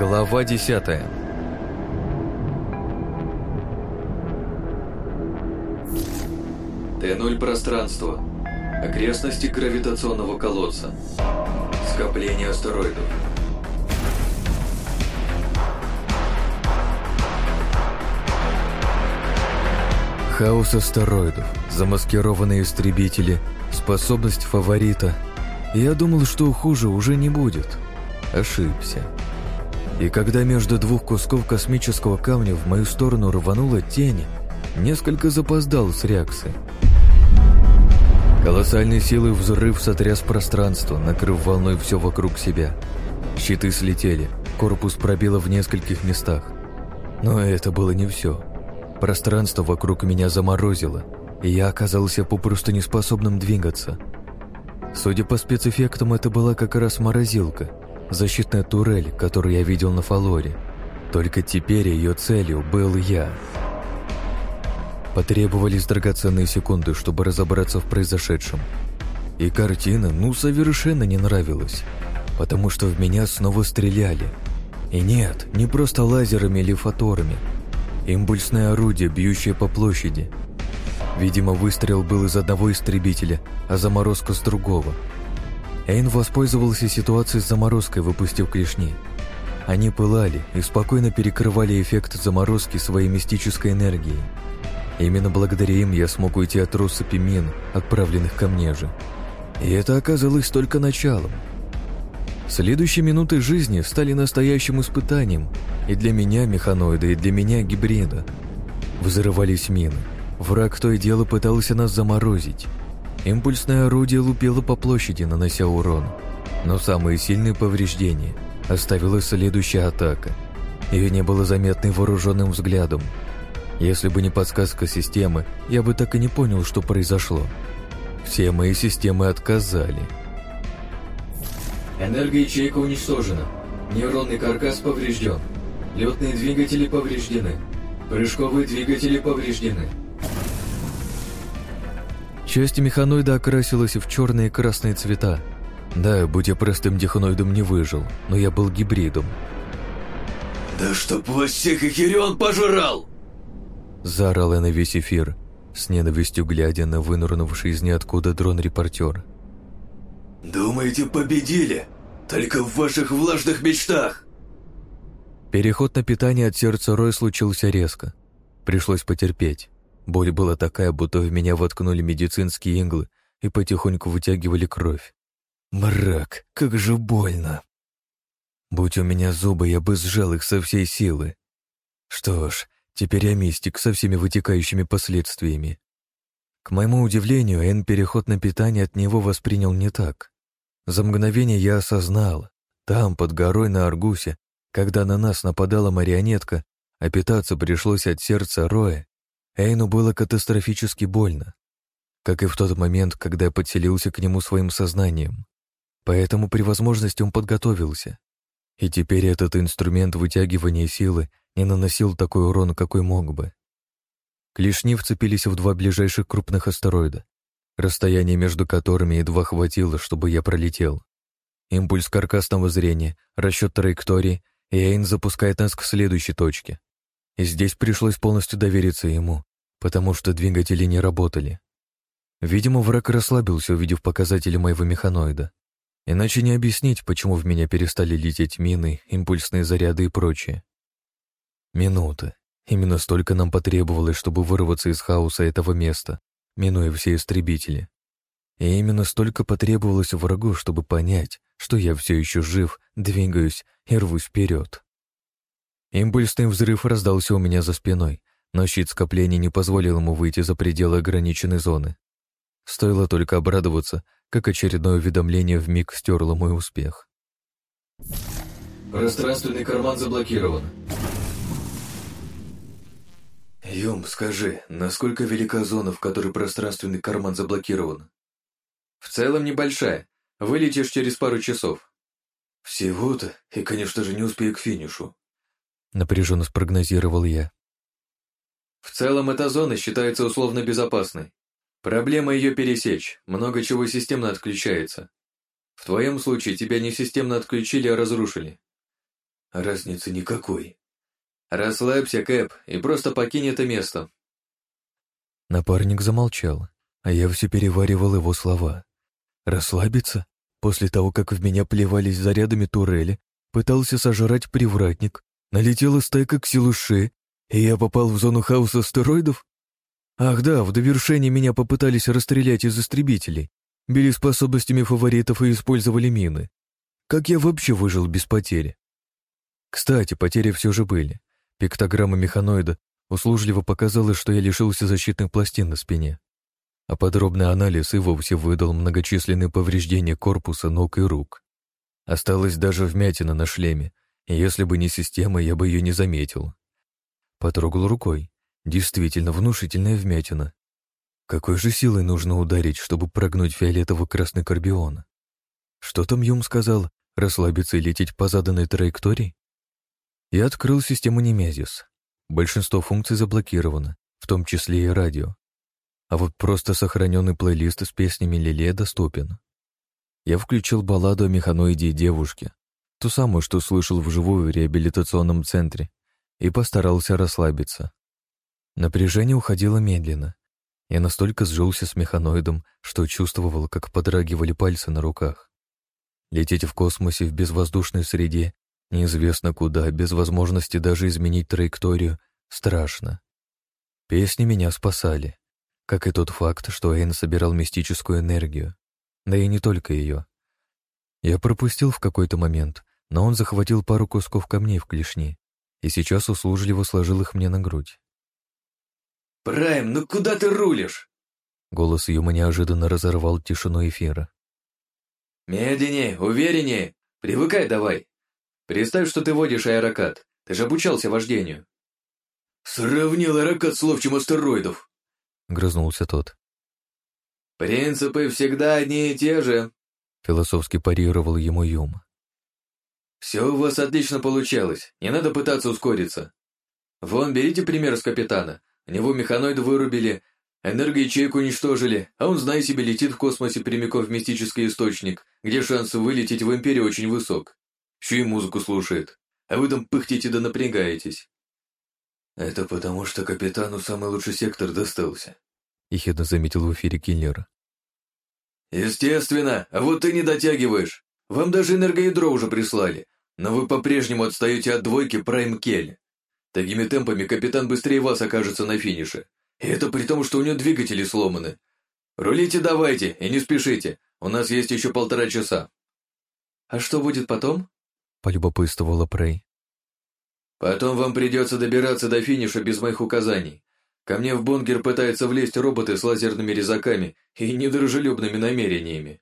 Глава десятая Т0 пространство. Окрестности гравитационного колодца. Скопление астероидов. Хаос астероидов, замаскированные истребители, способность фаворита. Я думал, что хуже уже не будет. Ошибся. И когда между двух кусков космического камня в мою сторону рванула тень, несколько запоздал с реакцией. Колоссальной силой взрыв сотряс пространство, накрыв волной все вокруг себя. Щиты слетели, корпус пробило в нескольких местах. Но это было не все. Пространство вокруг меня заморозило, и я оказался попросту неспособным двигаться. Судя по спецэффектам, это была как раз морозилка, защитная турель, которую я видел на Фалоре. Только теперь ее целью был я. Потребовались драгоценные секунды, чтобы разобраться в произошедшем. И картина, ну, совершенно не нравилась, потому что в меня снова стреляли. И нет, не просто лазерами или фоторами, Импульсное орудие, бьющее по площади. Видимо, выстрел был из одного истребителя, а заморозка с другого. Эйн воспользовался ситуацией с заморозкой, выпустив клешни. Они пылали и спокойно перекрывали эффект заморозки своей мистической энергией. Именно благодаря им я смог уйти от россыпи мин, отправленных ко мне же. И это оказалось только началом. Следующие минуты жизни стали настоящим испытанием и для меня механоида, и для меня гибрида. Взрывались мины. Враг то и дело пытался нас заморозить. Импульсное орудие лупило по площади, нанося урон. Но самые сильные повреждения оставила следующая атака. Ее не было заметно вооруженным взглядом. Если бы не подсказка системы, я бы так и не понял, что произошло. Все мои системы отказали. Энергоячейка уничтожена. Нейронный каркас поврежден. Летные двигатели повреждены. Прыжковые двигатели повреждены. Часть механоида окрасилась в черные и красные цвета. Да, будь я простым техноидом, не выжил, но я был гибридом. «Да чтоб вас всех Эхирион пожрал!» Заорал я на весь эфир, с ненавистью глядя на вынурнувший из ниоткуда дрон-репортер. «Думаете, победили? Только в ваших влажных мечтах!» Переход на питание от сердца Рой случился резко. Пришлось потерпеть. Боль была такая, будто в меня воткнули медицинские иглы и потихоньку вытягивали кровь. Мрак, как же больно! Будь у меня зубы, я бы сжал их со всей силы. Что ж, теперь я мистик со всеми вытекающими последствиями. К моему удивлению, Эн переход на питание от него воспринял не так. За мгновение я осознал, там, под горой на Аргусе, когда на нас нападала марионетка, а питаться пришлось от сердца Роя, Эйну было катастрофически больно, как и в тот момент, когда я подселился к нему своим сознанием. Поэтому при возможности он подготовился. И теперь этот инструмент вытягивания силы не наносил такой урон, какой мог бы. Клешни вцепились в два ближайших крупных астероида, расстояние между которыми едва хватило, чтобы я пролетел. Импульс каркасного зрения, расчет траектории, и Эйн запускает нас к следующей точке. И здесь пришлось полностью довериться ему, потому что двигатели не работали. Видимо, враг расслабился, увидев показатели моего механоида. Иначе не объяснить, почему в меня перестали лететь мины, импульсные заряды и прочее. Минута. Именно столько нам потребовалось, чтобы вырваться из хаоса этого места, минуя все истребители. И именно столько потребовалось врагу, чтобы понять, что я все еще жив, двигаюсь и рвусь вперед. Импульсный взрыв раздался у меня за спиной, но щит скопления не позволил ему выйти за пределы ограниченной зоны. Стоило только обрадоваться, как очередное уведомление вмиг стерло мой успех. Пространственный карман заблокирован. Юм, скажи, насколько велика зона, в которой пространственный карман заблокирован? В целом небольшая. Вылетишь через пару часов. Всего-то, и, конечно же, не успею к финишу. Напряженно спрогнозировал я. В целом, эта зона считается условно безопасной. Проблема ее пересечь, много чего системно отключается. В твоем случае тебя не системно отключили, а разрушили. разницы никакой. Расслабься, Кэп, и просто покинь это место. Напарник замолчал, а я все переваривал его слова. Расслабиться? После того, как в меня плевались зарядами турели, пытался сожрать привратник, налетела стайка ксилуши, и я попал в зону хаоса астероидов? Ах да, в довершение меня попытались расстрелять из истребителей, били способностями фаворитов и использовали мины. Как я вообще выжил без потери? Кстати, потери все же были. Пиктограмма механоида услужливо показала, что я лишился защитных пластин на спине. А подробный анализ и вовсе выдал многочисленные повреждения корпуса, ног и рук. Осталась даже вмятина на шлеме, если бы не система, я бы ее не заметил. Потрогал рукой. Действительно внушительная вмятина. Какой же силой нужно ударить, чтобы прогнуть фиолетово-красный карбион? Что там Юм сказал? Расслабиться и лететь по заданной траектории? Я открыл систему Немезис. Большинство функций заблокировано, в том числе и радио. А вот просто сохраненный плейлист с песнями Лиле доступен. Я включил балладу о механоиде и девушке, ту самую, что слышал вживую в реабилитационном центре, и постарался расслабиться. Напряжение уходило медленно. Я настолько сжился с механоидом, что чувствовал, как подрагивали пальцы на руках. Лететь в космосе в безвоздушной среде, неизвестно куда, без возможности даже изменить траекторию, страшно. Песни меня спасали, как и тот факт, что Эйн собирал мистическую энергию. Да и не только ее. Я пропустил в какой-то момент, но он захватил пару кусков камней в клешни и сейчас услужливо сложил их мне на грудь. «Прайм, ну куда ты рулишь?» Голос Юма неожиданно разорвал тишину эфира. «Медленнее, увереннее. Привыкай давай. Представь, что ты водишь аэрокат. Ты же обучался вождению». «Сравнил аэрокат с ловчим астероидов», — грызнулся тот. «Принципы всегда одни и те же», — философски парировал ему Юм. «Все у вас отлично получалось, не надо пытаться ускориться. Вон, берите пример с капитана. Него механоид вырубили, энергоячейку уничтожили, а он, зная себе, летит в космосе прямиком в мистический источник, где шанс вылететь в Империю очень высок. Еще и музыку слушает, а вы там пыхтите да напрягаетесь. Это потому, что капитану самый лучший сектор достался, ехидно заметил в эфире киллера. Естественно, а вот ты не дотягиваешь. Вам даже энергоядро уже прислали, но вы по-прежнему отстаете от двойки Прайм Келли. Такими темпами капитан быстрее вас окажется на финише. И это при том, что у него двигатели сломаны. Рулите давайте и не спешите, у нас есть еще полтора часа. А что будет потом? Полюбопытствовала Прей. Потом вам придется добираться до финиша без моих указаний. Ко мне в бункер пытаются влезть роботы с лазерными резаками и недружелюбными намерениями.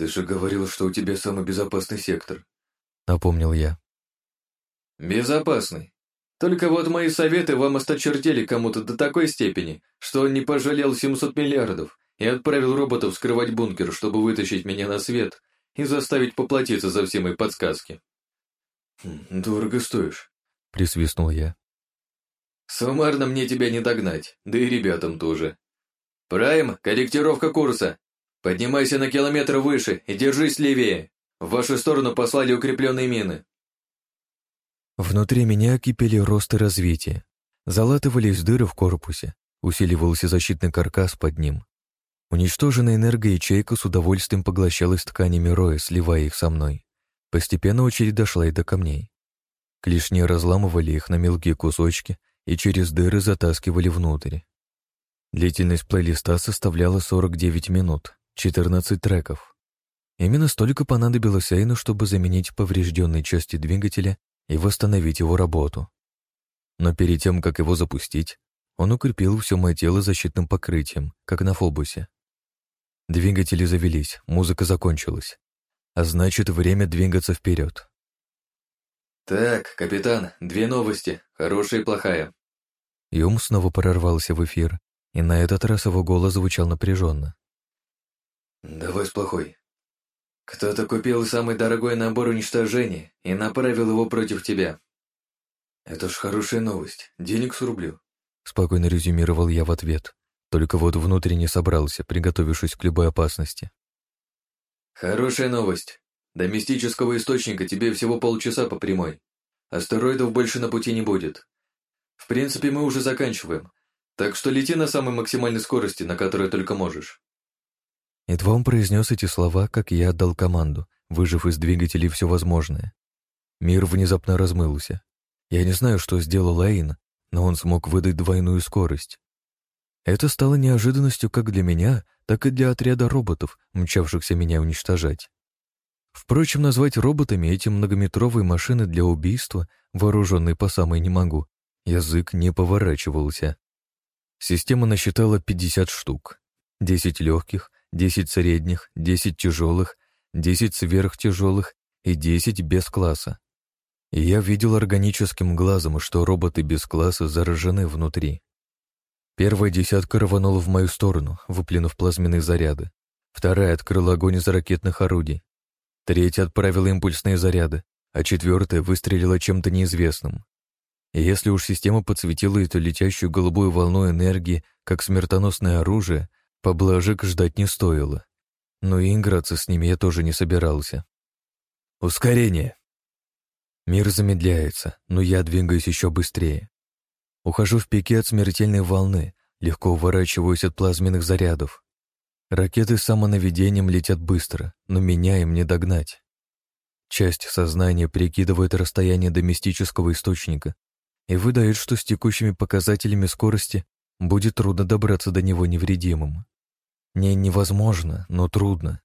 Ты же говорил, что у тебя самый безопасный сектор. Напомнил я. Безопасный. Только вот мои советы вам осточертели кому-то до такой степени, что он не пожалел 700 миллиардов и отправил роботов скрывать бункер, чтобы вытащить меня на свет и заставить поплатиться за все мои подсказки. Хм, «Дорого стоишь», — присвистнул я. «Суммарно мне тебя не догнать, да и ребятам тоже. Прайм, корректировка курса. Поднимайся на километр выше и держись левее. В вашу сторону послали укрепленные мины. Внутри меня кипели рост и развитие. Залатывались дыры в корпусе, усиливался защитный каркас под ним. Уничтоженная энергоячейка с удовольствием поглощалась тканями роя, сливая их со мной. Постепенно очередь дошла и до камней. Клешни разламывали их на мелкие кусочки и через дыры затаскивали внутрь. Длительность плейлиста составляла 49 минут, 14 треков. Именно столько понадобилось Эйну, чтобы заменить поврежденные части двигателя и восстановить его работу. Но перед тем, как его запустить, он укрепил все мое тело защитным покрытием, как на Фобусе. Двигатели завелись, музыка закончилась. А значит, время двигаться вперед. «Так, капитан, две новости, хорошая и плохая». Юм снова прорвался в эфир, и на этот раз его голос звучал напряженно. «Давай с плохой. Кто-то купил самый дорогой набор уничтожения и направил его против тебя. Это ж хорошая новость. Денег срублю. Спокойно резюмировал я в ответ. Только вот внутренне собрался, приготовившись к любой опасности. Хорошая новость. До мистического источника тебе всего полчаса по прямой. Астероидов больше на пути не будет. В принципе, мы уже заканчиваем, так что лети на самой максимальной скорости, на которой только можешь». Едва он произнес эти слова, как я отдал команду, выжив из двигателей все возможное. Мир внезапно размылся. Я не знаю, что сделал Эйн, но он смог выдать двойную скорость. Это стало неожиданностью как для меня, так и для отряда роботов, мчавшихся меня уничтожать. Впрочем, назвать роботами эти многометровые машины для убийства, вооруженные по самой не могу, язык не поворачивался. Система насчитала 50 штук. 10 легких, 10 средних, 10 тяжелых, 10 сверхтяжелых и 10 без класса. И я видел органическим глазом, что роботы без класса заражены внутри. Первая десятка рванула в мою сторону, выплюнув плазменные заряды. Вторая открыла огонь из ракетных орудий. Третья отправила импульсные заряды, а четвертая выстрелила чем-то неизвестным. И если уж система подсветила эту летящую голубую волну энергии как смертоносное оружие, поблажек ждать не стоило. Но и играться с ними я тоже не собирался. Ускорение. Мир замедляется, но я двигаюсь еще быстрее. Ухожу в пике от смертельной волны, легко уворачиваюсь от плазменных зарядов. Ракеты с самонаведением летят быстро, но меня им не догнать. Часть сознания прикидывает расстояние до мистического источника и выдает, что с текущими показателями скорости будет трудно добраться до него невредимым. Не невозможно, но трудно.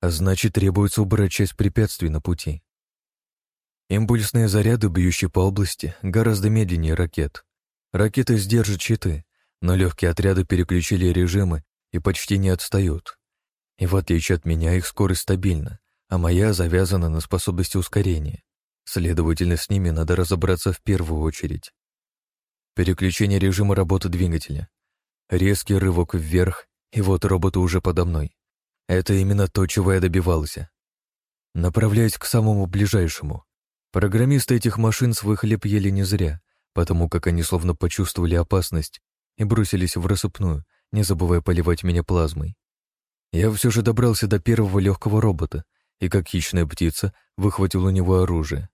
А значит, требуется убрать часть препятствий на пути. Импульсные заряды, бьющие по области, гораздо медленнее ракет. Ракеты сдержат щиты, но легкие отряды переключили режимы и почти не отстают. И в отличие от меня, их скорость стабильна, а моя завязана на способности ускорения. Следовательно, с ними надо разобраться в первую очередь. Переключение режима работы двигателя. Резкий рывок вверх, и вот роботы уже подо мной. Это именно то, чего я добивался. Направляюсь к самому ближайшему. Программисты этих машин свой хлеб ели не зря, потому как они словно почувствовали опасность и бросились в рассыпную, не забывая поливать меня плазмой. Я все же добрался до первого легкого робота и, как хищная птица, выхватил у него оружие.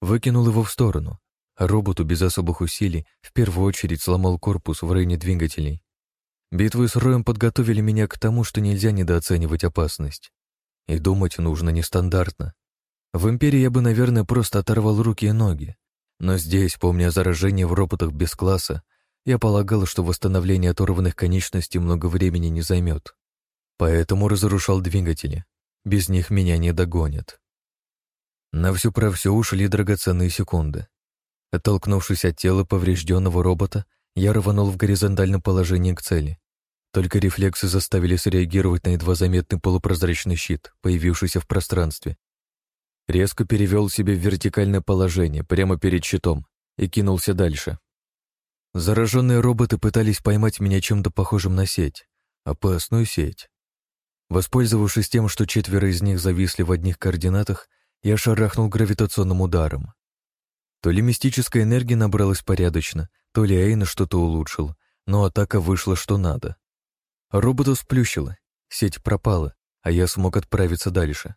Выкинул его в сторону, а роботу без особых усилий в первую очередь сломал корпус в районе двигателей. Битвы с Роем подготовили меня к тому, что нельзя недооценивать опасность. И думать нужно нестандартно. В Империи я бы, наверное, просто оторвал руки и ноги. Но здесь, помня о заражении в роботах без класса, я полагал, что восстановление оторванных конечностей много времени не займет. Поэтому разрушал двигатели. Без них меня не догонят. На всю про все ушли драгоценные секунды. Оттолкнувшись от тела поврежденного робота, я рванул в горизонтальном положении к цели. Только рефлексы заставили среагировать на едва заметный полупрозрачный щит, появившийся в пространстве. Резко перевел себя в вертикальное положение, прямо перед щитом, и кинулся дальше. Зараженные роботы пытались поймать меня чем-то похожим на сеть. Опасную сеть. Воспользовавшись тем, что четверо из них зависли в одних координатах, я шарахнул гравитационным ударом. То ли мистическая энергия набралась порядочно, то ли Эйна что-то улучшил, но атака вышла что надо. Робота сплющила, сеть пропала, а я смог отправиться дальше.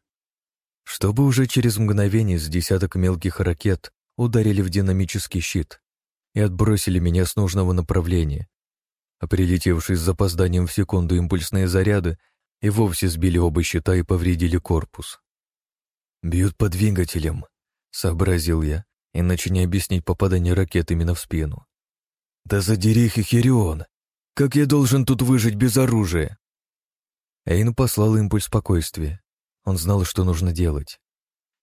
Чтобы уже через мгновение с десяток мелких ракет ударили в динамический щит, и отбросили меня с нужного направления. А прилетевшие с запозданием в секунду импульсные заряды и вовсе сбили оба щита и повредили корпус. «Бьют по двигателям», — сообразил я, иначе не объяснить попадание ракет именно в спину. «Да задери их, Хирион! Как я должен тут выжить без оружия?» Эйн послал импульс спокойствия. Он знал, что нужно делать.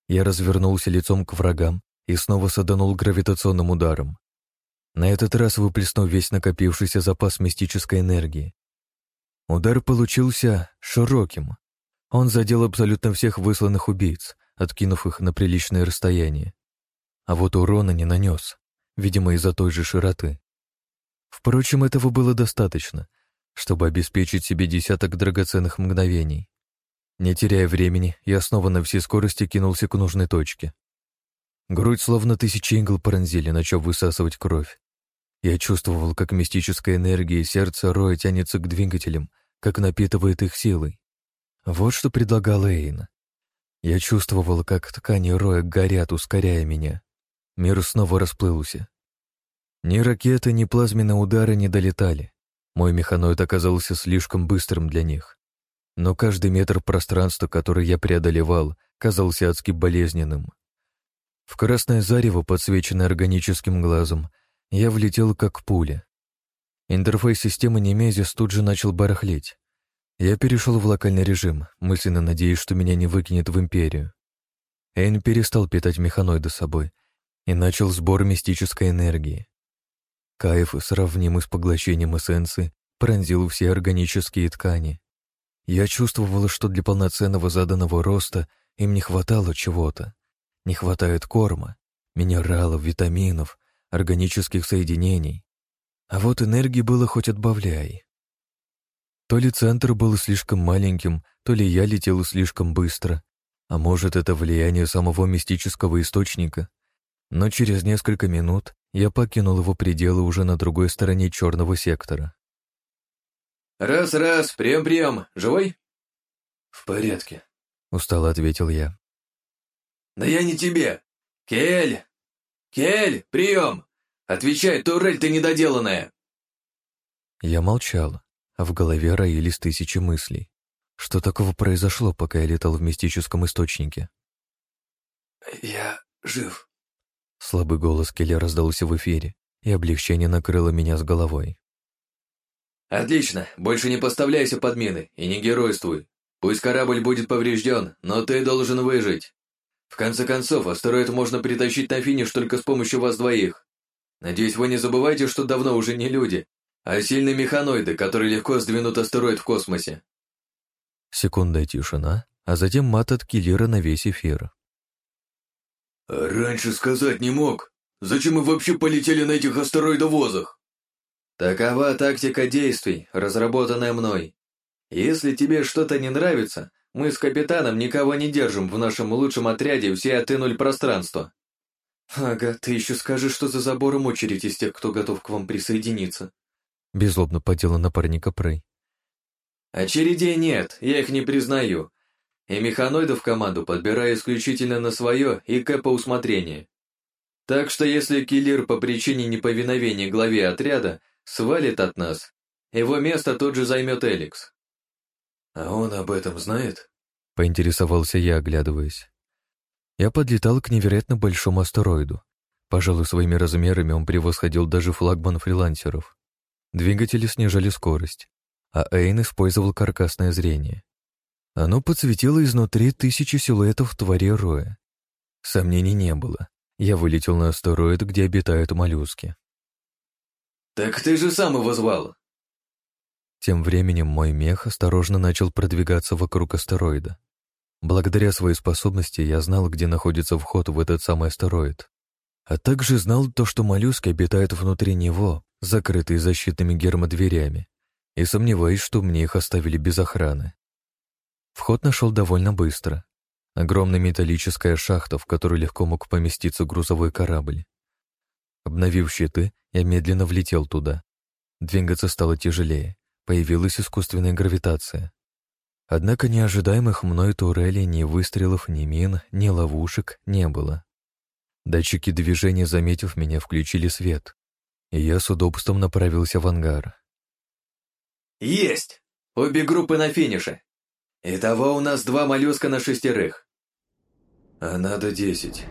Я развернулся лицом к врагам и снова саданул гравитационным ударом на этот раз выплеснув весь накопившийся запас мистической энергии. Удар получился широким. Он задел абсолютно всех высланных убийц, откинув их на приличное расстояние. А вот урона не нанес, видимо, из-за той же широты. Впрочем, этого было достаточно, чтобы обеспечить себе десяток драгоценных мгновений. Не теряя времени, я снова на всей скорости кинулся к нужной точке. Грудь словно тысячи игл пронзили, начав высасывать кровь. Я чувствовал, как мистическая энергия сердца Роя тянется к двигателям, как напитывает их силой. Вот что предлагал Эйн. Я чувствовал, как ткани роя горят, ускоряя меня. Мир снова расплылся. Ни ракеты, ни плазменные удары не долетали. Мой механоид оказался слишком быстрым для них. Но каждый метр пространства, который я преодолевал, казался адски болезненным. В красное зарево, подсвеченное органическим глазом, я влетел как пуля. Интерфейс системы Немезис тут же начал барахлеть. Я перешел в локальный режим, мысленно надеясь, что меня не выкинет в Империю. Эйн перестал питать механоида собой и начал сбор мистической энергии. Кайф, сравнимый с поглощением эссенции, пронзил все органические ткани. Я чувствовал, что для полноценного заданного роста им не хватало чего-то. Не хватает корма, минералов, витаминов, органических соединений. А вот энергии было хоть отбавляй. То ли центр был слишком маленьким, то ли я летел слишком быстро, а может, это влияние самого мистического источника. Но через несколько минут я покинул его пределы уже на другой стороне черного сектора. «Раз-раз, прием-прием, живой?» «В порядке», — устало ответил я. «Да я не тебе! Кель! Кель, прием! Отвечай, турель ты недоделанная!» Я молчал, а в голове роились тысячи мыслей. Что такого произошло, пока я летал в мистическом источнике? «Я жив», — слабый голос Келли раздался в эфире, и облегчение накрыло меня с головой. «Отлично, больше не поставляйся под мины и не геройствуй. Пусть корабль будет поврежден, но ты должен выжить. В конце концов, астероид можно притащить на финиш только с помощью вас двоих. Надеюсь, вы не забываете, что давно уже не люди, а сильные механоиды, которые легко сдвинут астероид в космосе. Секундная тишина, а затем мат от киллера на весь эфир. «Раньше сказать не мог. Зачем мы вообще полетели на этих астероидовозах?» «Такова тактика действий, разработанная мной. Если тебе что-то не нравится, мы с капитаном никого не держим в нашем лучшем отряде все от нуль пространства». «Ага, ты еще скажи, что за забором очередь из тех, кто готов к вам присоединиться», Беззлобно подела напарника Прей. «Очередей нет, я их не признаю. И механоидов в команду подбираю исключительно на свое и К по усмотрению. Так что если киллер по причине неповиновения главе отряда свалит от нас, его место тут же займет Эликс». «А он об этом знает?» — поинтересовался я, оглядываясь. Я подлетал к невероятно большому астероиду. Пожалуй, своими размерами он превосходил даже флагман фрилансеров. Двигатели снижали скорость, а Эйн использовал каркасное зрение. Оно подсветило изнутри тысячи силуэтов твари Роя. Сомнений не было. Я вылетел на астероид, где обитают моллюски. «Так ты же сам его звал!» Тем временем мой мех осторожно начал продвигаться вокруг астероида. Благодаря своей способности я знал, где находится вход в этот самый астероид. А также знал то, что моллюски обитают внутри него, закрытые защитными гермодверями, и сомневаюсь, что мне их оставили без охраны. Вход нашел довольно быстро. Огромная металлическая шахта, в которую легко мог поместиться грузовой корабль. Обновив щиты, я медленно влетел туда. Двигаться стало тяжелее, появилась искусственная гравитация. Однако неожидаемых мной турелей ни выстрелов, ни мин, ни ловушек не было. Датчики движения, заметив меня, включили свет и я с удобством направился в ангар. «Есть! Обе группы на финише. Итого у нас два моллюска на шестерых». «А надо десять»,